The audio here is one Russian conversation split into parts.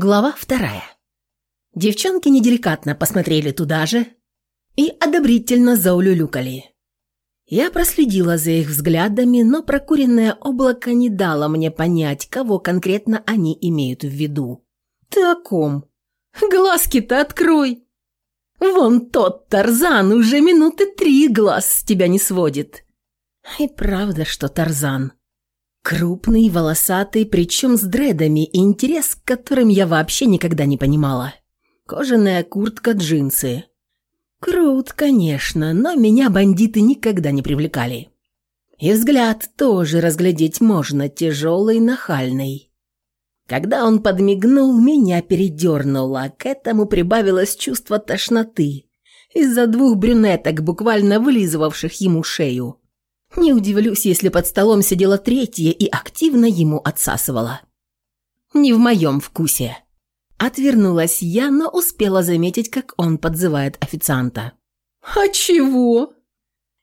Глава вторая. Девчонки неделикатно посмотрели туда же и одобрительно заулюлюкали. Я проследила за их взглядами, но прокуренное облако не дало мне понять, кого конкретно они имеют в виду. «Ты о ком? Глазки-то открой!» «Вон тот Тарзан уже минуты три глаз с тебя не сводит!» «И правда, что Тарзан!» Крупный, волосатый, причем с дредами, интерес к которым я вообще никогда не понимала. Кожаная куртка, джинсы. Крут, конечно, но меня бандиты никогда не привлекали. И взгляд тоже разглядеть можно, тяжелый, нахальный. Когда он подмигнул, меня передернуло, к этому прибавилось чувство тошноты из-за двух брюнеток, буквально вылизывавших ему шею. Не удивлюсь, если под столом сидела третья и активно ему отсасывала. «Не в моем вкусе». Отвернулась я, но успела заметить, как он подзывает официанта. «А чего?»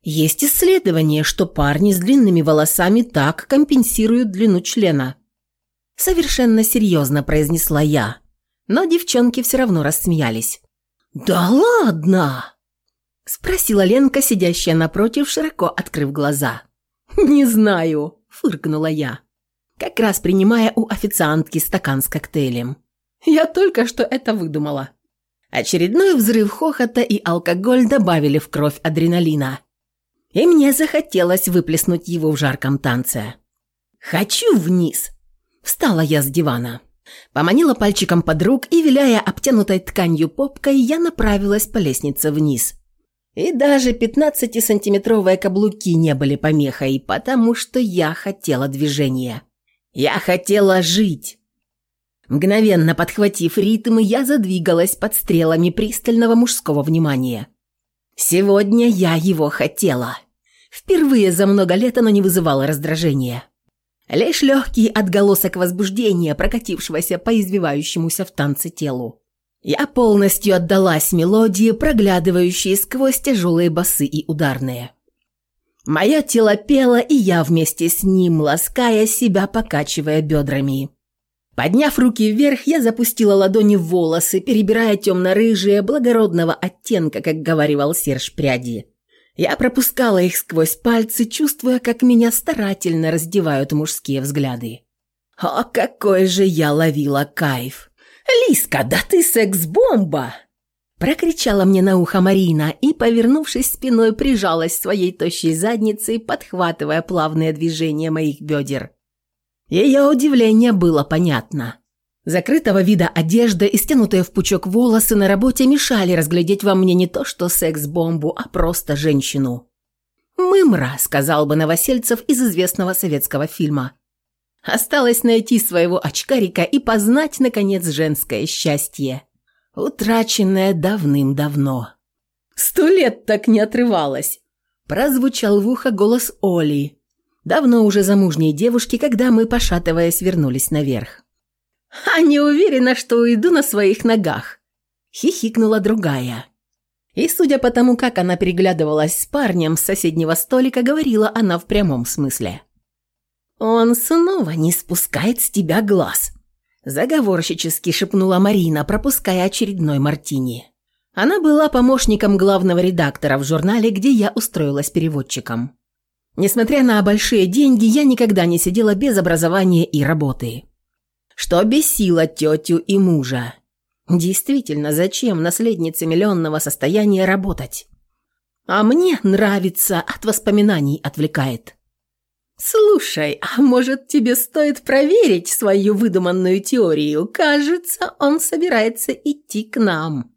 Есть исследование, что парни с длинными волосами так компенсируют длину члена. Совершенно серьезно произнесла я, но девчонки все равно рассмеялись. «Да ладно!» – спросила Ленка, сидящая напротив, широко открыв глаза. «Не знаю», – фыркнула я, как раз принимая у официантки стакан с коктейлем. «Я только что это выдумала». Очередной взрыв хохота и алкоголь добавили в кровь адреналина. И мне захотелось выплеснуть его в жарком танце. «Хочу вниз!» Встала я с дивана. Поманила пальчиком подруг и, виляя обтянутой тканью попкой, я направилась по лестнице вниз. И даже 15-сантиметровые каблуки не были помехой, потому что я хотела движения. Я хотела жить. Мгновенно подхватив ритм, я задвигалась под стрелами пристального мужского внимания. Сегодня я его хотела. Впервые за много лет оно не вызывало раздражения. Лишь легкий отголосок возбуждения, прокатившегося по извивающемуся в танце телу. Я полностью отдалась мелодии, проглядывающей сквозь тяжелые басы и ударные. Мое тело пело, и я вместе с ним, лаская себя, покачивая бедрами. Подняв руки вверх, я запустила ладони в волосы, перебирая темно-рыжие, благородного оттенка, как говорил Серж пряди. Я пропускала их сквозь пальцы, чувствуя, как меня старательно раздевают мужские взгляды. О, какой же я ловила кайф! «Лиска, да ты секс-бомба!» Прокричала мне на ухо Марина и, повернувшись спиной, прижалась своей тощей задницей, подхватывая плавные движения моих бедер. Ее удивление было понятно. Закрытого вида одежда и стянутые в пучок волосы на работе мешали разглядеть во мне не то что секс-бомбу, а просто женщину. «Мымра», — сказал бы Новосельцев из известного советского фильма. Осталось найти своего очкарика и познать, наконец, женское счастье. Утраченное давным-давно. «Сто лет так не отрывалось. Прозвучал в ухо голос Оли, давно уже замужней девушки, когда мы, пошатываясь, вернулись наверх. «А не уверена, что уйду на своих ногах!» Хихикнула другая. И, судя по тому, как она переглядывалась с парнем с соседнего столика, говорила она в прямом смысле. «Он снова не спускает с тебя глаз», – заговорщически шепнула Марина, пропуская очередной мартини. Она была помощником главного редактора в журнале, где я устроилась переводчиком. Несмотря на большие деньги, я никогда не сидела без образования и работы. Что бесило тетю и мужа. Действительно, зачем наследнице миллионного состояния работать? А мне нравится, от воспоминаний отвлекает. «Слушай, а может тебе стоит проверить свою выдуманную теорию? Кажется, он собирается идти к нам».